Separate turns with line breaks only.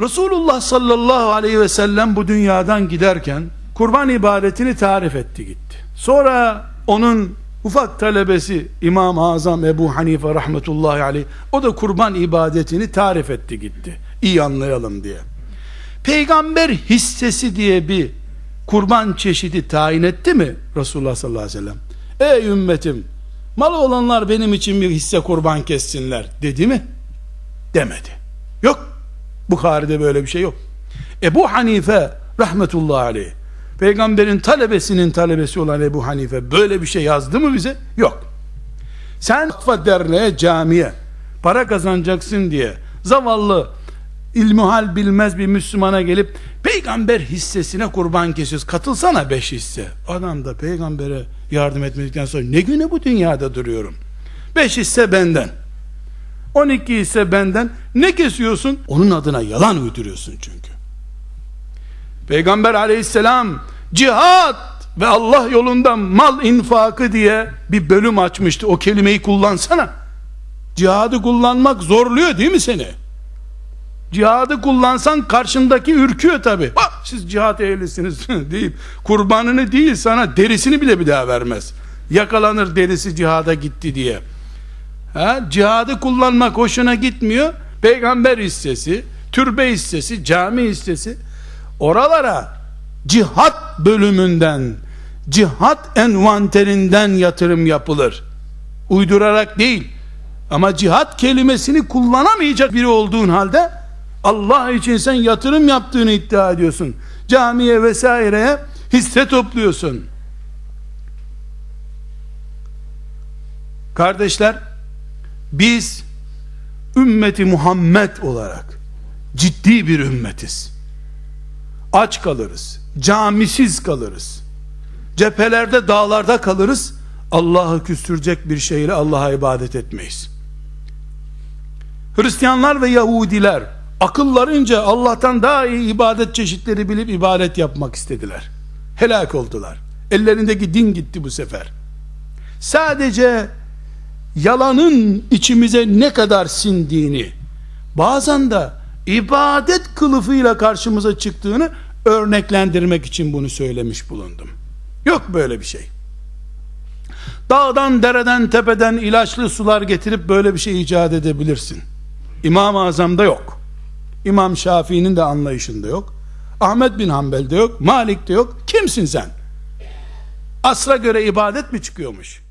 Resulullah sallallahu aleyhi ve sellem bu dünyadan giderken kurban ibadetini tarif etti gitti. Sonra onun ufak talebesi İmam-ı Azam Ebu Hanife rahmetullahi aleyh o da kurban ibadetini tarif etti gitti. İyi anlayalım diye. Peygamber hissesi diye bir kurban çeşidi tayin etti mi Resulullah sallallahu aleyhi ve sellem? Ey ümmetim malı olanlar benim için bir hisse kurban kessinler dedi mi? Demedi. Yok. Bukhari'de böyle bir şey yok. Ebu Hanife rahmetullahi aleyh peygamberin talebesinin talebesi olan Ebu Hanife böyle bir şey yazdı mı bize? Yok. Sen vakfa derneğe camiye para kazanacaksın diye zavallı ilmuhal bilmez bir Müslümana gelip peygamber hissesine kurban kesiyoruz. Katılsana beş hisse. Adam da peygambere yardım etmedikten sonra ne güne bu dünyada duruyorum. Beş hisse benden. 12 ise benden ne kesiyorsun? Onun adına yalan uyduruyorsun çünkü. Peygamber aleyhisselam cihat ve Allah yolunda mal infakı diye bir bölüm açmıştı. O kelimeyi kullansana. Cihadı kullanmak zorluyor değil mi seni? Cihadı kullansan karşındaki ürküyor tabi. Siz cihat ehlisiniz deyip kurbanını değil sana derisini bile bir daha vermez. Yakalanır derisi cihada gitti diye. Ha, cihadı kullanmak hoşuna gitmiyor. Peygamber hissesi, türbe hissesi, cami hissesi oralara cihat bölümünden cihat envanterinden yatırım yapılır. Uydurarak değil. Ama cihat kelimesini kullanamayacak biri olduğun halde Allah için sen yatırım yaptığını iddia ediyorsun. Camiye vesaireye hisse topluyorsun. Kardeşler biz ümmeti Muhammed olarak ciddi bir ümmetiz. Aç kalırız, camisiz kalırız. Cephelerde, dağlarda kalırız. Allah'ı küstürecek bir şeyle Allah'a ibadet etmeyiz. Hristiyanlar ve Yahudiler akıllarınca Allah'tan daha iyi ibadet çeşitleri bilip ibadet yapmak istediler. Helak oldular. Ellerindeki din gitti bu sefer. Sadece yalanın içimize ne kadar sindiğini, bazen de ibadet kılıfıyla karşımıza çıktığını örneklendirmek için bunu söylemiş bulundum. Yok böyle bir şey. Dağdan, dereden, tepeden ilaçlı sular getirip böyle bir şey icat edebilirsin. İmam-ı Azam'da yok. İmam Şafii'nin de anlayışında yok. Ahmet bin Hanbel'de yok. Malik'te yok. Kimsin sen? Asra göre ibadet mi çıkıyormuş?